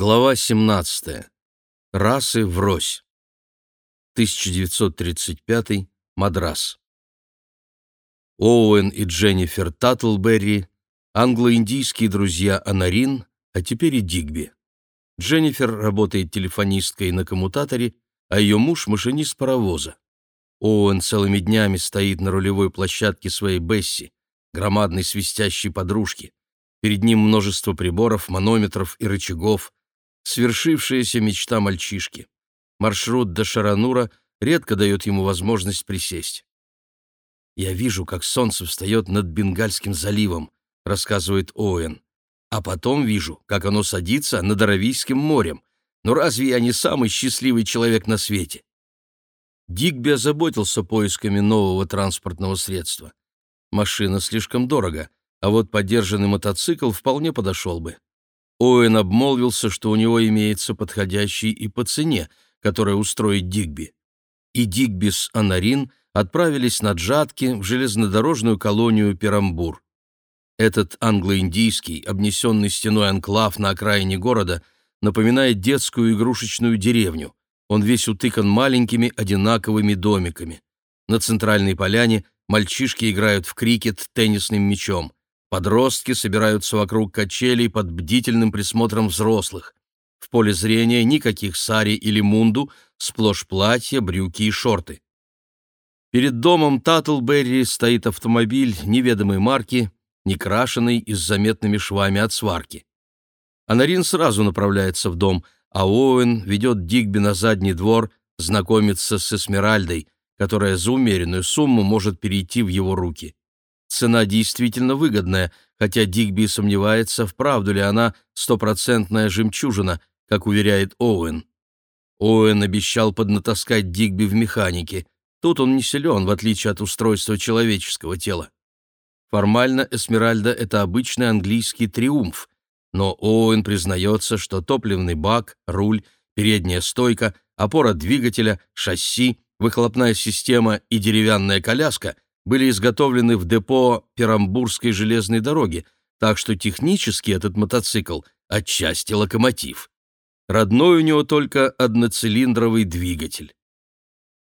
Глава 17. Расы врозь. 1935. Мадрас. Оуэн и Дженнифер Таттлберри, англо-индийские друзья Онорин, а теперь и Дигби. Дженнифер работает телефонисткой на коммутаторе, а ее муж — машинист паровоза. Оуэн целыми днями стоит на рулевой площадке своей Бесси, громадной свистящей подружки. Перед ним множество приборов, манометров и рычагов, свершившаяся мечта мальчишки. Маршрут до Шаранура редко дает ему возможность присесть. «Я вижу, как солнце встает над Бенгальским заливом», — рассказывает Оуэн. «А потом вижу, как оно садится над Аравийским морем. Но разве я не самый счастливый человек на свете?» Дигби озаботился поисками нового транспортного средства. Машина слишком дорого, а вот подержанный мотоцикл вполне подошел бы. Оуэн обмолвился, что у него имеется подходящий и по цене, которая устроит Дигби. И Дигби с Анарин отправились на Джатки в железнодорожную колонию Перамбур. Этот англо-индийский, обнесенный стеной анклав на окраине города, напоминает детскую игрушечную деревню. Он весь утыкан маленькими одинаковыми домиками. На центральной поляне мальчишки играют в крикет теннисным мячом. Подростки собираются вокруг качелей под бдительным присмотром взрослых. В поле зрения никаких сари или мунду, сплошь платья, брюки и шорты. Перед домом Таттлберри стоит автомобиль неведомой марки, не крашеный и с заметными швами от сварки. Онорин сразу направляется в дом, а Оуэн ведет Дигби на задний двор знакомиться с Эсмеральдой, которая за умеренную сумму может перейти в его руки. Цена действительно выгодная, хотя Дигби сомневается, вправду ли она стопроцентная жемчужина, как уверяет Оуэн. Оуэн обещал поднатаскать Дигби в механике. Тут он не силен, в отличие от устройства человеческого тела. Формально Эсмеральда — это обычный английский триумф, но Оуэн признается, что топливный бак, руль, передняя стойка, опора двигателя, шасси, выхлопная система и деревянная коляска — были изготовлены в депо Перамбурской железной дороги, так что технически этот мотоцикл отчасти локомотив. Родной у него только одноцилиндровый двигатель.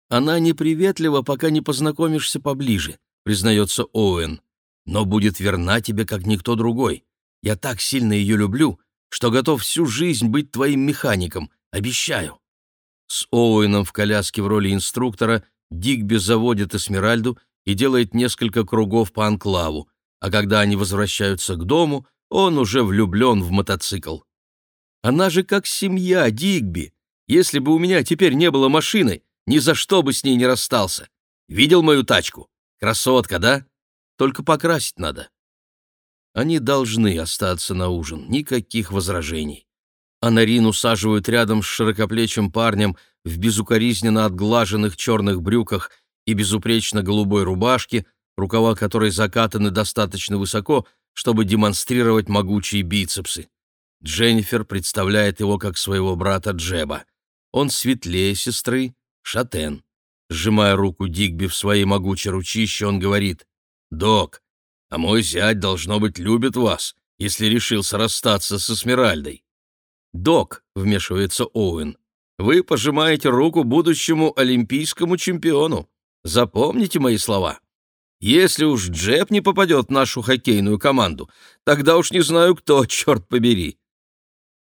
«Она неприветлива, пока не познакомишься поближе», — признается Оуэн, «но будет верна тебе, как никто другой. Я так сильно ее люблю, что готов всю жизнь быть твоим механиком, обещаю». С Оуэном в коляске в роли инструктора Дигби заводит Эсмеральду и делает несколько кругов по анклаву, а когда они возвращаются к дому, он уже влюблен в мотоцикл. Она же как семья, Дигби. Если бы у меня теперь не было машины, ни за что бы с ней не расстался. Видел мою тачку? Красотка, да? Только покрасить надо. Они должны остаться на ужин, никаких возражений. Анарин усаживают рядом с широкоплечим парнем в безукоризненно отглаженных черных брюках и безупречно голубой рубашке, рукава которой закатаны достаточно высоко, чтобы демонстрировать могучие бицепсы. Дженнифер представляет его как своего брата Джеба. Он светлее сестры, шатен. Сжимая руку Дигби в своей могучей ручище, он говорит, «Док, а мой зять, должно быть, любит вас, если решился расстаться со Смиральдой». «Док», — вмешивается Оуэн, — «вы пожимаете руку будущему олимпийскому чемпиону. Запомните мои слова. Если уж Джеб не попадет в нашу хоккейную команду, тогда уж не знаю кто, черт побери.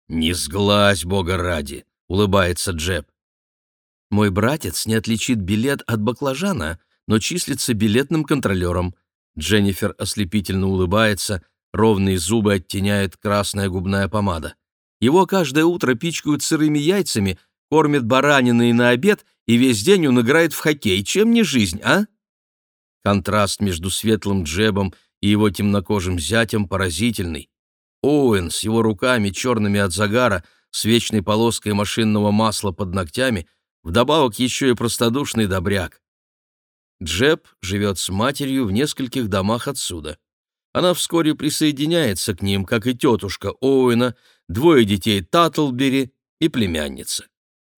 «Не сглазь, бога ради!» — улыбается Джеб. «Мой братец не отличит билет от баклажана, но числится билетным контролером». Дженнифер ослепительно улыбается, ровные зубы оттеняет красная губная помада. Его каждое утро пичкают сырыми яйцами, кормят бараниной на обед и весь день он играет в хоккей. Чем не жизнь, а? Контраст между светлым Джебом и его темнокожим зятем поразительный. Оуэн с его руками, черными от загара, с вечной полоской машинного масла под ногтями, вдобавок еще и простодушный добряк. Джеб живет с матерью в нескольких домах отсюда. Она вскоре присоединяется к ним, как и тетушка Оуэна, двое детей Таттлбери и племянница.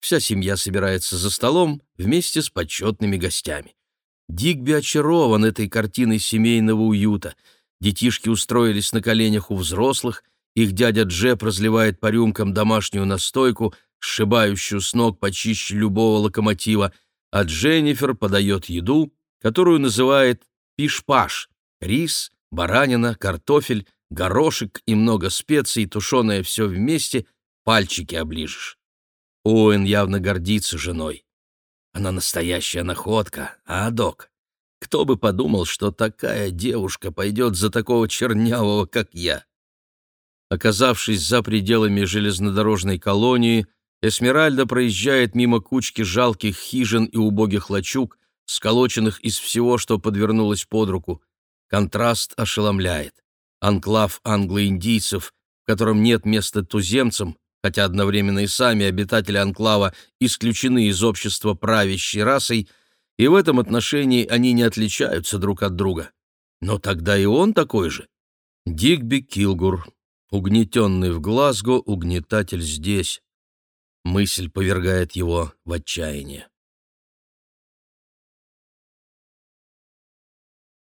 Вся семья собирается за столом вместе с почетными гостями. Дигби очарован этой картиной семейного уюта. Детишки устроились на коленях у взрослых, их дядя Джеб разливает по рюмкам домашнюю настойку, сшибающую с ног почище любого локомотива, а Дженнифер подает еду, которую называет пиш-паш — рис, баранина, картофель, горошек и много специй, тушеное все вместе, пальчики оближешь. Оуэн явно гордится женой. Она настоящая находка, а, док? Кто бы подумал, что такая девушка пойдет за такого чернявого, как я? Оказавшись за пределами железнодорожной колонии, Эсмеральда проезжает мимо кучки жалких хижин и убогих лачуг, сколоченных из всего, что подвернулось под руку. Контраст ошеломляет. Анклав англо-индийцев, в котором нет места туземцам, хотя одновременно и сами обитатели анклава исключены из общества правящей расой, и в этом отношении они не отличаются друг от друга. Но тогда и он такой же. Дигби Килгур, угнетенный в Глазго, угнетатель здесь. Мысль повергает его в отчаяние.